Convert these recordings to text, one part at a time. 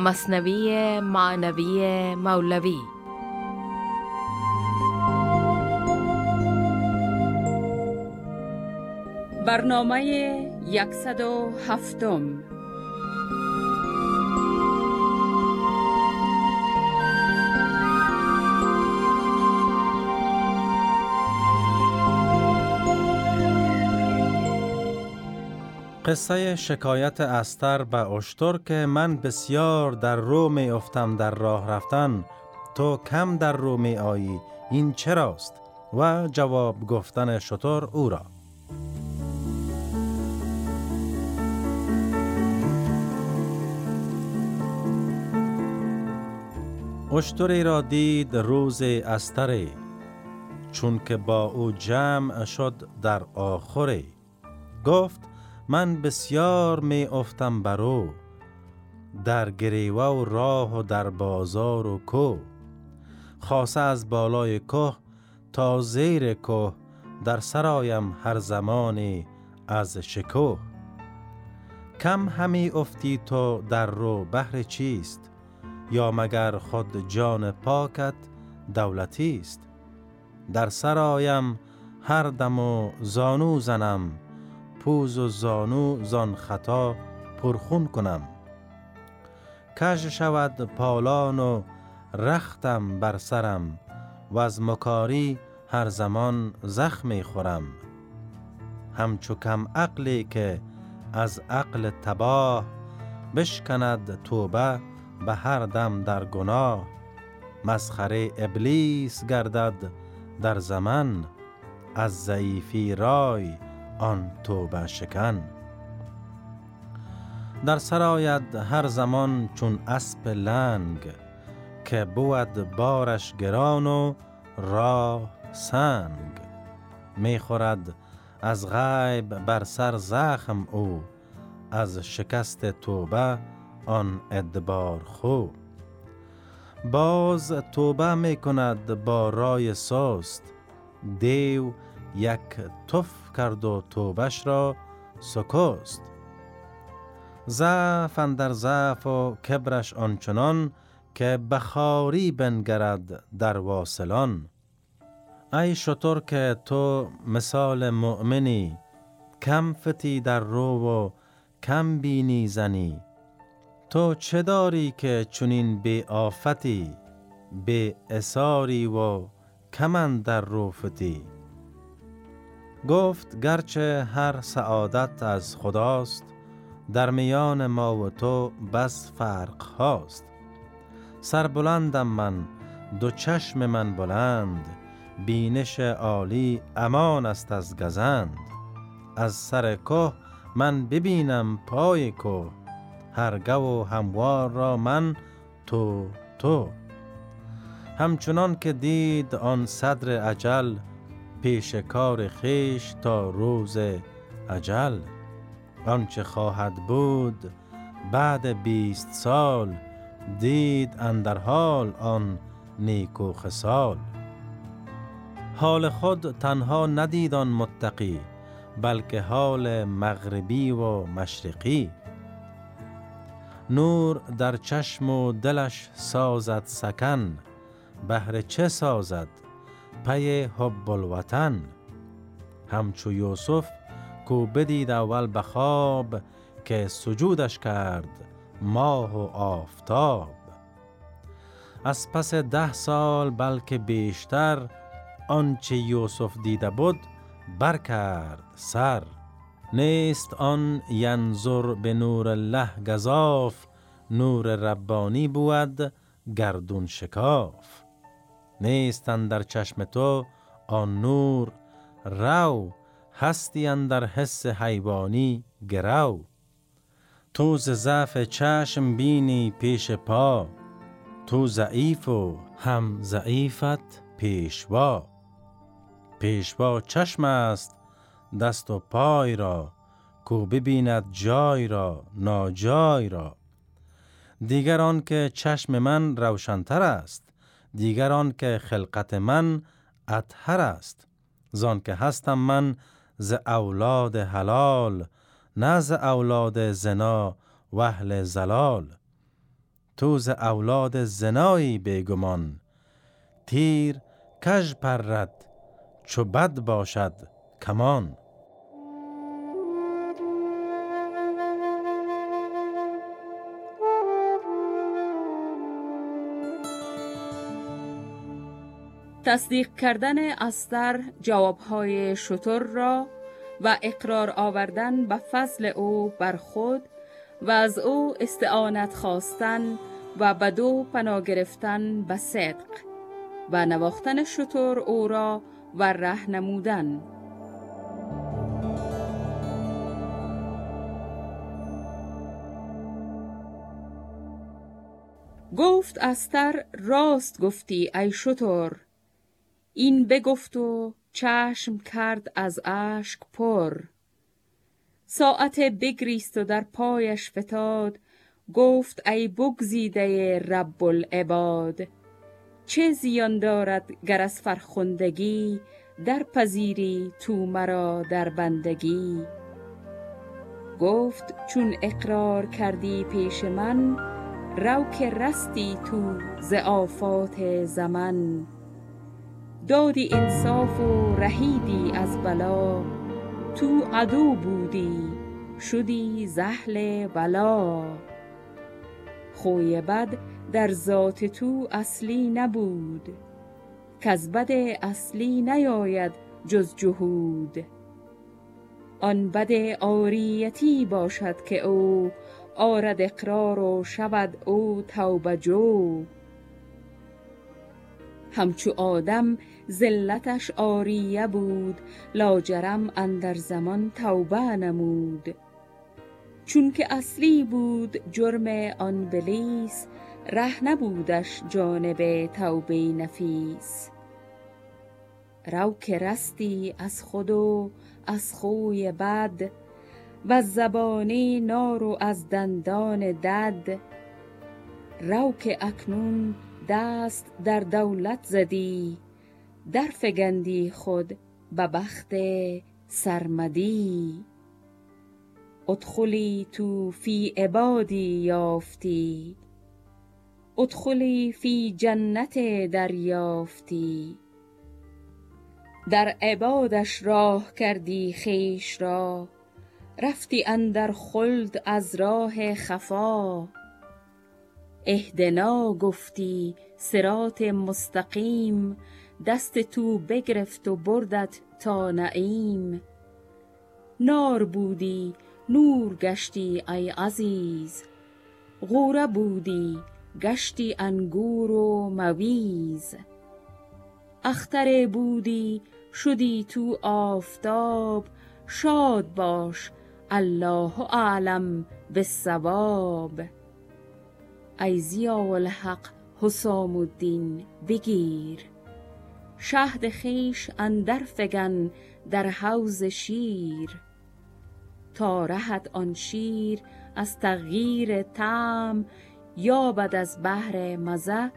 مصنوی معنوی مولوی. برنامه 107 قصه شکایت استر به اشتر که من بسیار در رو می افتم در راه رفتن. تو کم در رو می آیی این چراست؟ و جواب گفتن شطور او را. اشتری را دید روز استری چون که با او جمع شد در آخری. گفت من بسیار می افتم برو در گریوه و راه و در بازار و کو خاصه از بالای که تا زیر که در سرایم هر زمانی از شکوه کم همی افتی تو در رو بهر چیست یا مگر خود جان پاکت دولتی است؟ در سرایم هر دم و زانو زنم پوز و زانو زان خطا پرخون کنم. کج شود پالان و رختم بر سرم و از مکاری هر زمان زخمی خورم. همچو کم عقلی که از عقل تباه بشکند توبه به هر دم در گناه. مسخره ابلیس گردد در زمان از ضعیفی رای آن توبه شکن در سرایت هر زمان چون اسب لنگ که بود بارش گران و راه سنگ. می‌خورد از غیب بر سر زخم او از شکست توبه آن ادبار خو. باز توبه می کند با رای سست دیو یک تف کرد و توبش را سکست. ضعف در ضعف و کبرش آنچنان که بخاری بنگرد در واصلان. ای شطور که تو مثال مؤمنی کم فتی در رو و کم بینی زنی. تو چه داری که چنین به آفتی به اساری و کمن در رو فتی؟ گفت گرچه هر سعادت از خداست در میان ما و تو بس فرق هاست. سربلندم من دو چشم من بلند بینش عالی امان است از گزند. از سر که من ببینم پای که هرگه و هموار را من تو تو. همچنان که دید آن صدر عجل پیش کار خیش تا روز عجل آنچه خواهد بود بعد بیست سال دید اندر حال آن نیکو خسال حال خود تنها ندید آن متقی بلکه حال مغربی و مشرقی. نور در چشم و دلش سازد سکن بهر چه سازد؟ پی حب الوطن. همچو یوسف کو بدید اول به خواب که سجودش کرد ماه و آفتاب. از پس ده سال بلکه بیشتر آنچه یوسف دیده بود برکرد سر. نیست آن ینظر به نور الله گذاف نور ربانی بود گردون شکاف. نیستن در چشم تو آن نور رو هستی در حس حیوانی گرو. تو ز ضعف چشم بینی پیش پا تو ضعیف و هم ضعیفت پیشوا پیشوا چشم است دست و پای را کو ببیند جای را ناجای را. دیگر آن که چشم من روشنتر است دیگر آن که خلقت من اطهر است. زان که هستم من ز اولاد حلال نه ز اولاد زنا و اهل زلال. توز اولاد زنایی بگمان تیر کژ پرد چو بد باشد کمان. تصدیق کردن استر جوابهای شطر را و اقرار آوردن به فضل او بر خود و از او استعانت خواستن و بدو پناه گرفتن به صدق و نواختن شطور او را و ره نمودن. گفت استر راست گفتی ای شطور. این بگفت و چشم کرد از اشک پر. ساعت بگریست و در پایش فتاد. گفت ای بگزیده رب العباد چه زیان دارد گر از فرخندگی؟ در پذیری تو مرا در بندگی. گفت چون اقرار کردی پیش من رو که رستی تو ز آفات زمن. دادی انصاف و رهیدی از بلا. تو عدو بودی شدی زهل بلا. خوی بد در ذات تو اصلی نبود کز بد اصلی نیاید جز جهود. آن بد آریتی باشد که او آرد اقرار و شود او توبه جو همچو آدم زلتش آریه بود لاجرم اندر زمان توبه نمود. چون که اصلی بود جرم آن بلیس ره نبودش جانب توبه نفیس. رو که رستی از خود و از خوی بد و زبانی نار و از دندان دد. رو که اکنون دست در دولت زدی در فگندی خود به بخت سرمدی. ادخلی تو فی عبادی یافتی. ادخلی فی جنت دریافتی. در عبادش راه کردی خیش را. رفتی اندر خلد از راه خفا. اهدنا گفتی صراط مستقیم. دست تو بگرفت و بردت تا نعیم. نار بودی نور گشتی ای عزیز. غوره بودی گشتی انگور و مویز. اختر بودی شدی تو آفتاب. شاد باش الله اعلم بالصواب. ای ضیاء الحق حسام الدین بگیر. شهد خیش اندر فگن در حوض شیر. تا رهد آن شیر از تغییر طعم یابد از بهر مزه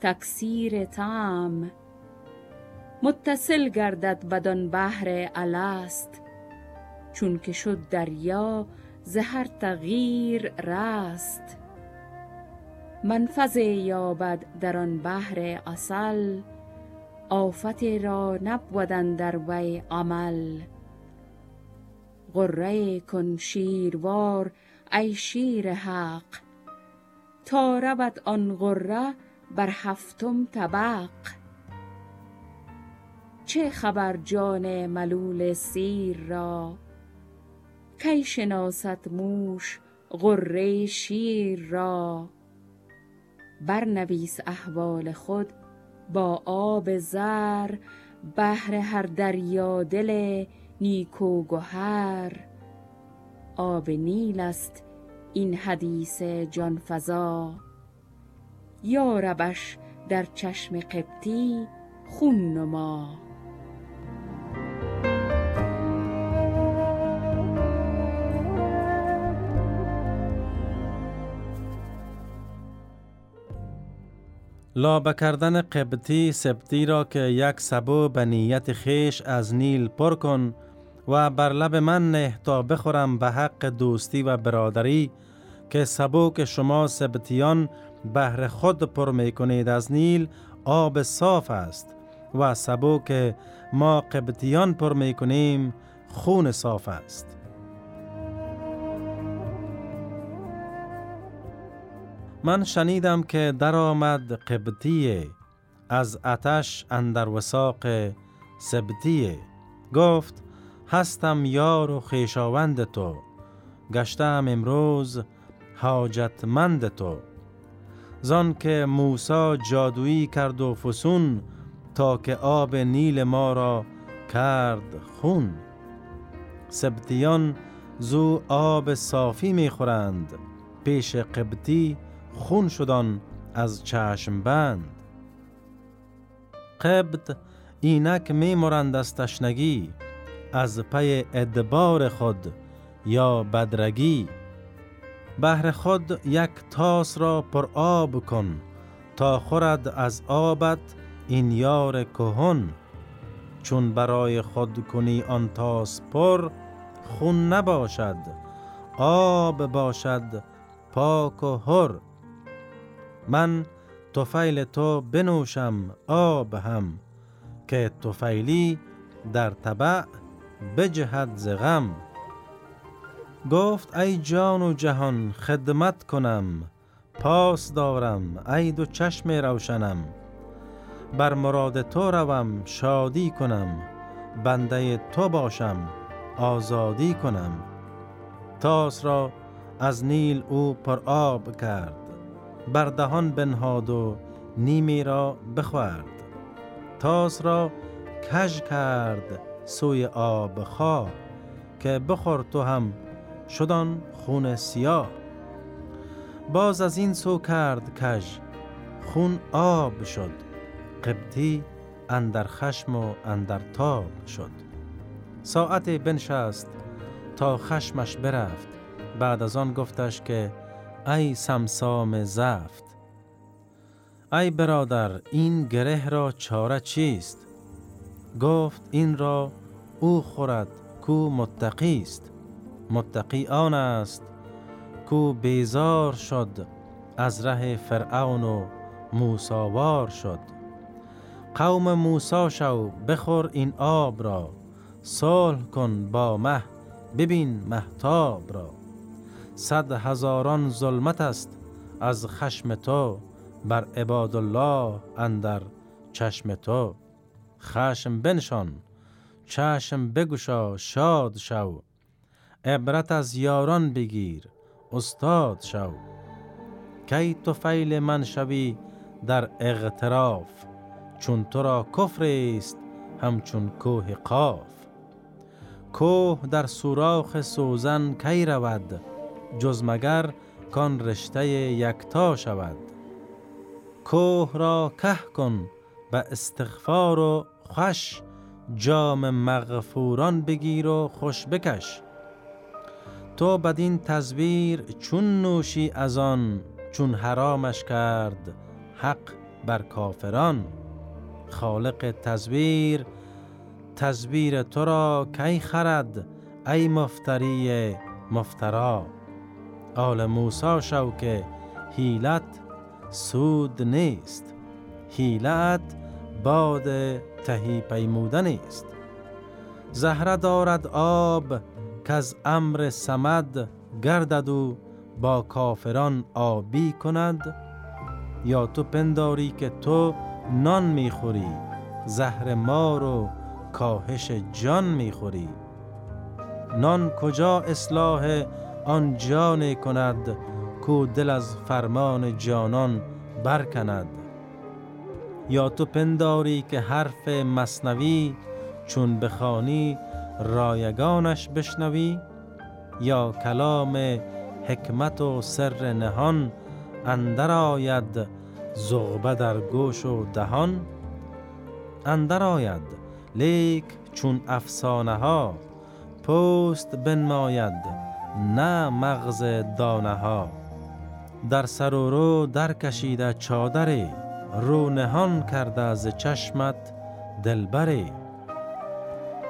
تکثیر طعم. متصل گردد بدان بحر الست چون که شد دریا ز هر تغییر رست. منفذه یابد در آن بحر عسل آفتی را نبود اندر وی عمل. غره کن شیروار ای شیر حق. تا رود آن غره بر هفتم طبق. چه خبر جان ملول سیر را؟ کی شناسد موش غره شیر را؟ برنویس احوال خود با آب زر بهر هر دریا دل و گهر. آب نیل است این حدیث جان فزا. یا ربش در چشم قبطی خون نما. لابه کردن قبطی سبتی را که یک سبو به نیت خیش از نیل پر کن و بر لب من نه تا بخورم به حق دوستی و برادری که سبو که شما سبتیان بهر خود پر می کنید از نیل آب صاف است و سبو که ما قبطیان پر می کنیم خون صاف است. من شنیدم که درآمد قبطی از آتش اندر وساق سبتیه گفت هستم یار و خیشاوند تو. گشتم امروز حاجتمند تو. زان که موسا جادویی کرد و فسون تا که آب نیل ما را کرد خون. سبتیان زو آب صافی می‌خورند. پیش قبطی خون شدن از چشم بند. قبط اینک میمرند از تشنگی از پی ادبار خود یا بدرگی. بهر خود یک تاس را پر آب کن تا خورد از آبت این یار کهن. چون برای خود کنی آن تاس پر خون نباشد آب باشد پاک و هر. من توفیل تو بنوشم آب هم که توفیلی در طبع بجهد ز گفت ای جان و جهان خدمت کنم پاس دارم ای دو چشم روشنم. بر مراد تو روم شادی کنم بنده تو باشم آزادی کنم. تاس را از نیل او پر آب کرد. بر دهان بنهاد و نیمی را بخورد. تاس را کژ کرد سوی آب خواه که بخور تو هم شدان خون سیاه. باز از این سو کرد کژ خون آب شد قبطی اندر خشم و اندر تاب شد. ساعت بنشست تا خشمش برفت بعد از آن گفتش که ای سمسام زفت. ای برادر این گره را چاره چیست؟ گفت این را او خورد کو متقی است. متقی آن است کو بیزار شد از ره فرعون و موساوار شد. قوم موسا شو بخور این آب را صلح کن با مه ببین محتاب را. صد هزاران ظلمت است از خشم تو بر عباد الله اندر چشم تو. خشم بنشان چشم بگشا شاد شو. عبرت از یاران بگیر استاد شو. کی تو فیل من شوی در اغتراف چون تو را کفر است همچون کوه قاف. کوه در سوراخ سوزن کی رود؟ جز مگر کان رشته یکتا شود. کوه را که کن به استغفار و خوش جام مغفوران بگیر و خوش بکش. تو بدین تزویر چون نوشی از آن چون حرامش کرد حق بر کافران. خالق تزویر تزویر تو را کی خرد ای مفتری مفترا؟ آل موسا شو که هیلت سود نیست. هیلت باد تهی پیمودن است زهره دارد آب که از امر سمد گردد و با کافران آبی کند. یا تو پنداری که تو نان می‌خوری زهر مار و کاهش جان می‌خوری. نان کجا اصلاح آن جان کند کو دل از فرمان جانان برکند. یا تو پنداری که حرف مصنوی چون بخوانی رایگانش بشنوی؟ یا کلام حکمت و سر نهان اندر آید زغبه در گوش و دهان؟ اندر آید لیک چون افسانه ها پوست بنماید. نه مغز دانه ها در سر و رو در کشیده چادری رو نهان کرده از چشمت دلبری.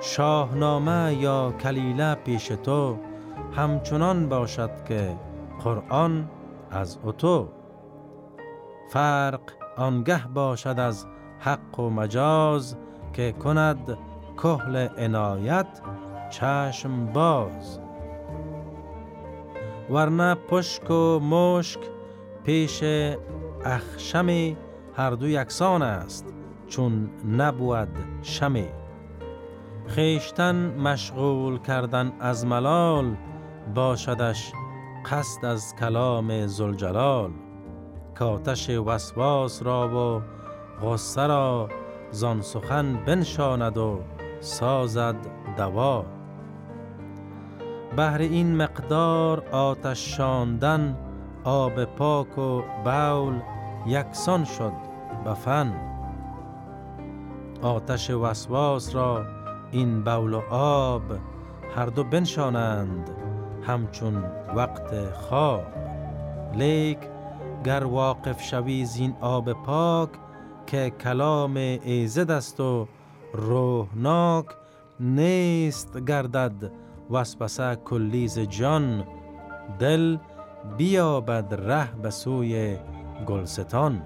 شاهنامه یا کلیله پیش تو همچنان باشد که قرآن از اتو. فرق آنگه باشد از حق و مجاز که کند کهل عنایت چشم باز. ورنه پشک و مشک پیش اخشمی هر دو یکسان است چون نبود شمی خیشتن مشغول کردن از ملال باشدش قصد از کلام زلجلال کاتش وسواس را و غصه را زان سخن بنشاند و سازد دوا. بهر این مقدار آتش شاندن آب پاک و بول یکسان شد به فن. آتش وسواس را این بول و آب هر دو بنشانند همچون وقت خواب. لیک گر واقف شوی زین آب پاک که کلام ایزد است و روحناک نیست گردد وسوسه کلیز جان دل بیابد ره به سوی گلستان.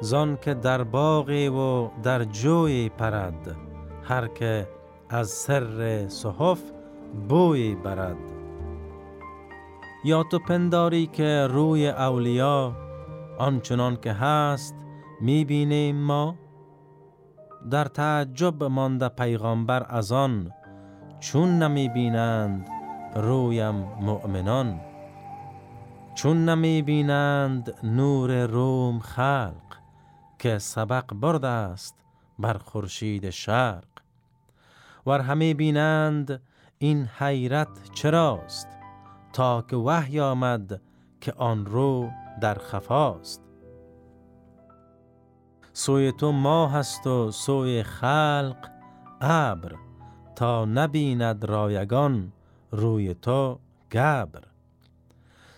زان که در باغی و در جوی پرد هر که از سر صحف بوی برد. یا تو پنداری که روی اولیا آنچنان که هست می‌بینیم ما؟ در تعجب مانده پیغامبر از آن چون نمی بینند رویم مؤمنان چون نمی بینند نور روم خلق که سبق برده است بر خورشید شرق. ور همه بینند این حیرت چراست تا که وحی آمد که آن رو در خفاست سوی تو ماه هست و سوی خلق ابر. تا نبیند رایگان روی تو گبر.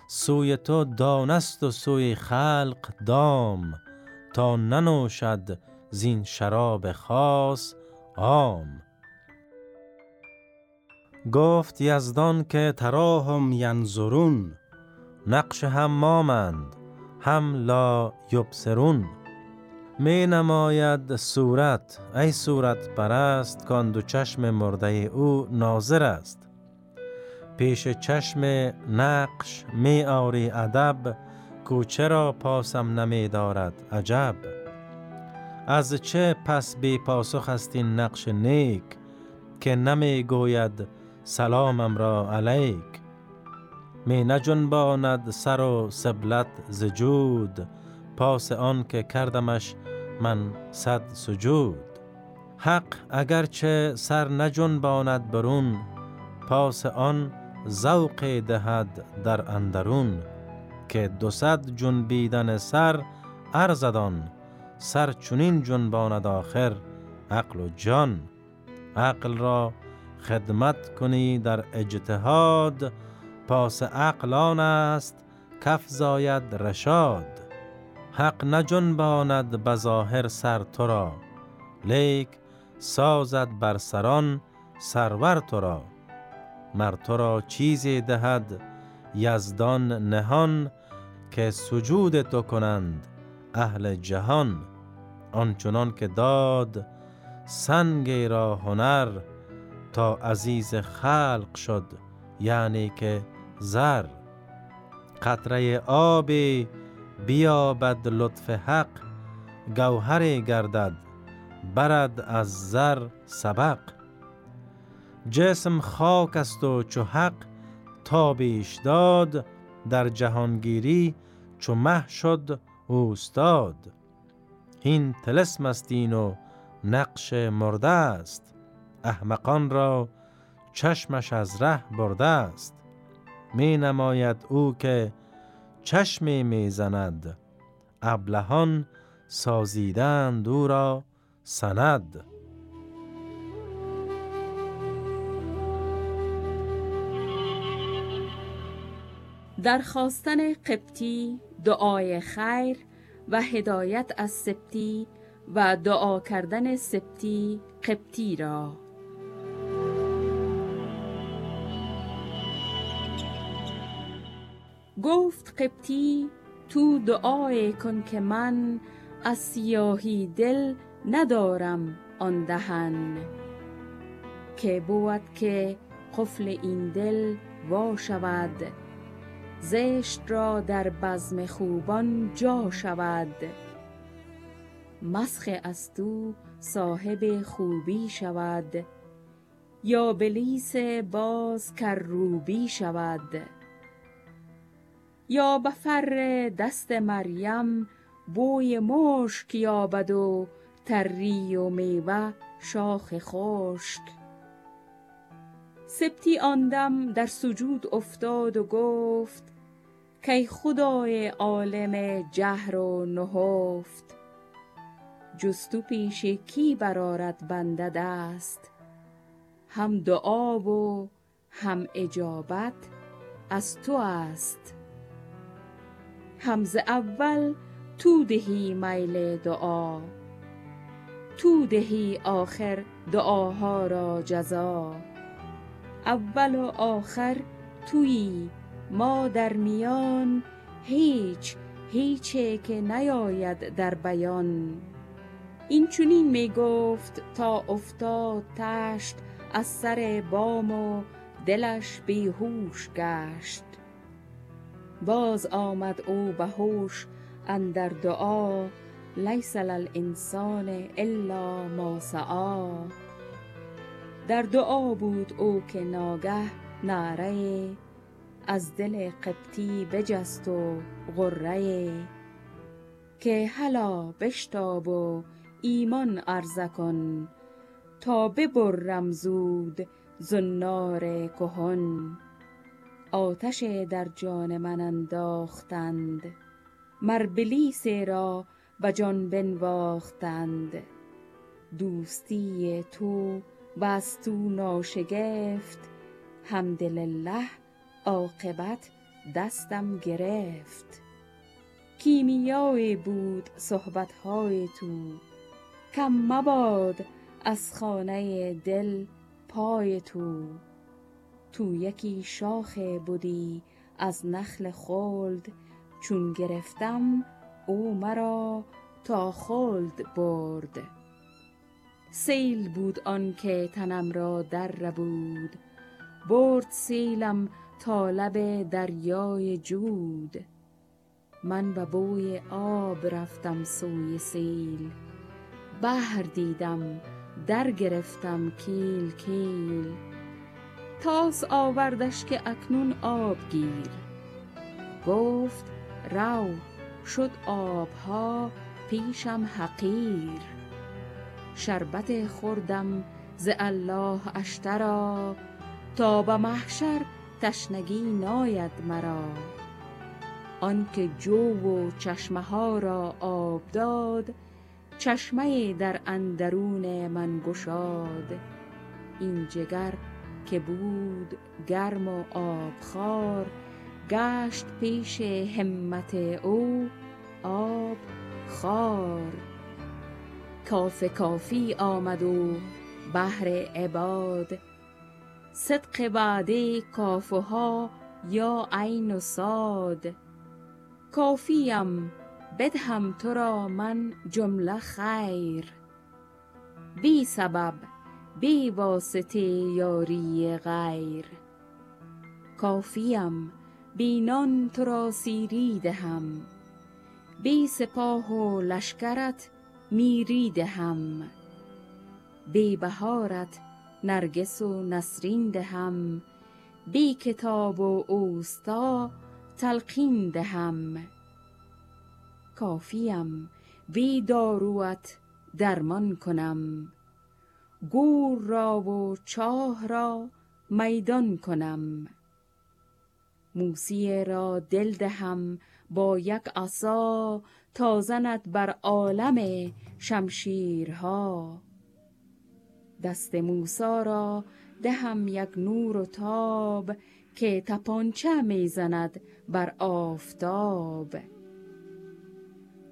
سوی تو دانست و سوی خلق دام تا ننوشد زین شراب خاص عام. گفت یزدان که تراهم ینظرون نقش مامند هم لا یبصرون. می نماید صورت. ای صورت پرست کان دو چشم مرده او ناظر است. پیش چشم نقش می آری ادب کو چرا پاسم نمی دارد عجب. از چه پس بی پاسخ است این نقش نیک که نمی گوید سلامم را علیک. می نجنباند سر و سبلت زجود پاس آن که کردمش من صد سجود. حق اگرچه سر نجنباند برون پاس آن ذوق دهد در اندرون. که دو صد جنبیدن سر ارزدان سر چونین جنباند آخر عقل و جان. عقل را خدمت کنی در اجتهاد پاس عقل آن است کف زاید رشاد. حق نجنباند بظاهر سر تو را. لیک سازد بر سران سرور تو را. مر تو را چیزی دهد یزدان نهان که سجود تو کنند اهل جهان. آنچنان که داد سنگی را هنر تا عزیز خلق شد یعنی که زر. قطره آبی بیابد لطف حق گوهر گردد برد از زر سبق. جسم خاک است و چو حق تابیش داد در جهانگیری چو مه شد اوستاد. این تلسم است این و نقش مرده است احمقان را چشمش از ره برده است. می نماید او که چشمی می زند. ابلهان سازیدند او را سند. در خواستن قبطی دعای خیر و هدایت از سبتی و دعا کردن سبتی قبطی را گفت قبطی تو دعای کن که من از سیاهی دل ندارم آن دهن. که بود که قفل این دل وا شود زشت را در بزم خوبان جا شود. مسخ از تو صاحب خوبی شود یا بلیس باز کروبی شود. یا به فر دست مریم بوی مشک یابد و تری و میوه شاخ خشک. سبتی آندم در سجود افتاد و گفت کی خدای عالم جهر و نهفت. جز تو پیش کی برارد بنده دست هم دعا و هم اجابت از تو است. هم ز اول تو دهی میل دعا. تو دهی آخر دعاها را جزا. اول و آخر تویی ما در میان هیچ هیچه که نیاید در بیان. این چونین می گفت تا افتاد تشت از سر بام و دلش بیهوش گشت. باز آمد او به هوش اندر دعا لیس للانسان الا ما سعی. در دعا بود او که ناگه نعره از دل قبطی بجست و غره که هلا بشتاب و ایمان عرضه کن تا ببرم زود زنار کهن. آتش در جان من انداختند. مر بلیس را به جان بنواختند. دوستی تو وز تو ناشگفت. حمدلله عاقبت دستم گرفت. کیمیایی بود صحبتهای تو. کم مباد از خانه دل پای تو. تو یکی شاخ بودی از نخل خلد چون گرفتم او مرا تا خلد برد. سیل بود آن که تنم را در بود برد سیلم تا لب دریای جود. من به بوی آب رفتم سوی سیل بحر دیدم در گرفتم کیل کیل. تاس آوردش که اکنون آب گیر. گفت رو شد آبها پیشم حقیر. شربت خوردم ز الله اشتری تا به محشر تشنگی ناید مرا. آنکه جو و چشمه ها را آب داد چشمه در اندرون من گشاد. این جگر که بود گرم و آبخوار گشت پیش همت او آب خوار کاف کافی آمد و بهر عباد. صدق وعده کافها یا عین و صاد کافیم بدهم تو را من جمله خیر. بی سبب بی واسطه یاری غیر. کافیم بی نان تو را سیری دهم. بی سپاه و لشکرت میری دهم. بی بهارت نرگس و نسرین دهم. بی کتاب و اوستا تلقین دهم. کافیم بی داروت درمان کنم. گور را و چاه را میدان کنم. موسی را دل دهم با یک عصا تا زند بر عالم شمشیرها. دست موسی را دهم یک نور و تاب که تپانچه می‌زند بر آفتاب.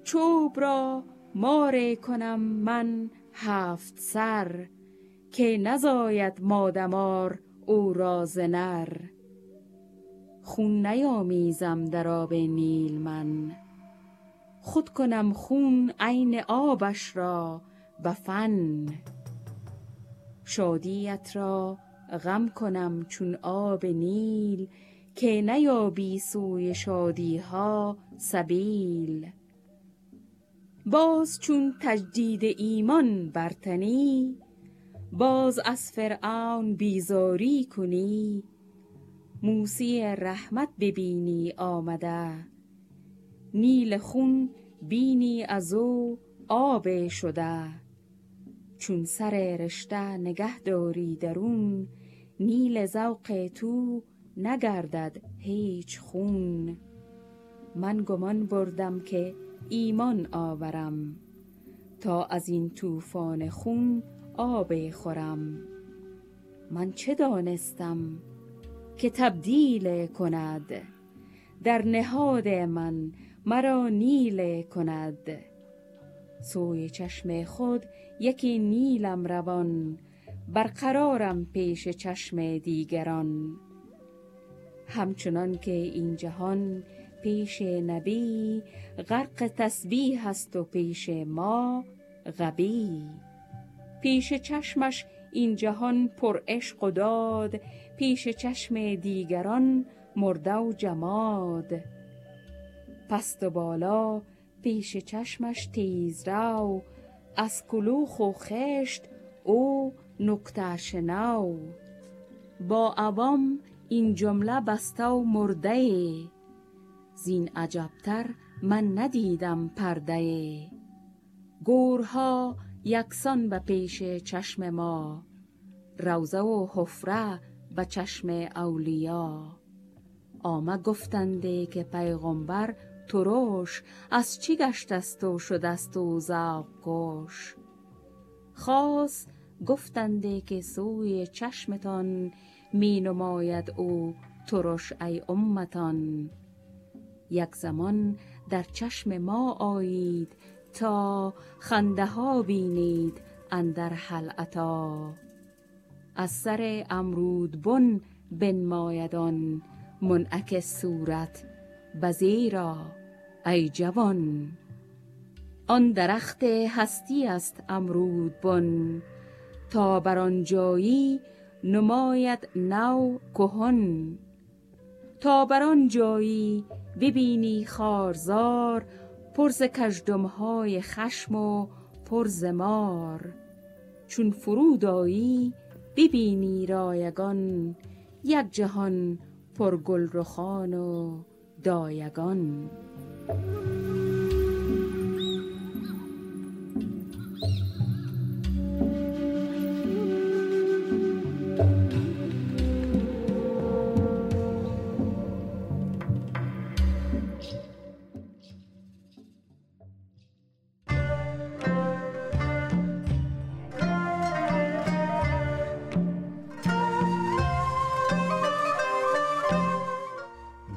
چوب را ماره کنم من هفت سر که نزاید مادمار او را ز نر. خون نیامیزم در آب نیل من. خود کنم خون عین آبش را به فن. شادیت را غم کنم چون آب نیل که نیابی سوی شادی ها سبیل. باز چون تجدید ایمان برتنی باز از فرعون بیزاری کنی. موسی رحمت ببینی آمده. نیل خون بینی از او آب شده. چون سر رشته نگه داری درون نیل ذوق تو نگردد هیچ خون. من گمان بردم که ایمان آورم. تا از این طوفان خون آب خورم. من چه دانستم که تبدیل کند؟ در نهاد من مرا نیل کند. سوی چشم خود یکی نیلم روان برقرارم پیش چشم دیگران. همچنان که این جهان پیش نبی غرق تسبیح است و پیش ما غبی. پیش چشمش این جهان پر عشق و داد پیش چشم دیگران مرده و جماد. پست و بالا پیش چشمش تیز رو از کلوخ و خشت او نکته شنو. با عوام این جمله بسته و مرده زین عجبتر من ندیدم پرده. گورها یکسان به پیش چشم ما روزه و حفره به چشم اولیا. آمه گفتنده که پیغمبر ترش از چی گشت است و شدست و زاق کش. خاص گفتنده که سوی چشمتان می نماید او ترش ای امتان. یک زمان در چشم ما آیید تا خنده ها بینید اندر حلعتا از سر امرود بن بنمایدان منعکس صورت بزیرا ای جوان. آن درخت هستی است امرود بن تا بر آن جایی نماید نو کهن. تا بر آن جایی ببینی خارزار پرز کژدم های خشم و پرز مار. چون فرود آیی ببینی رایگان یک جهان پر گل رخان و دایگان.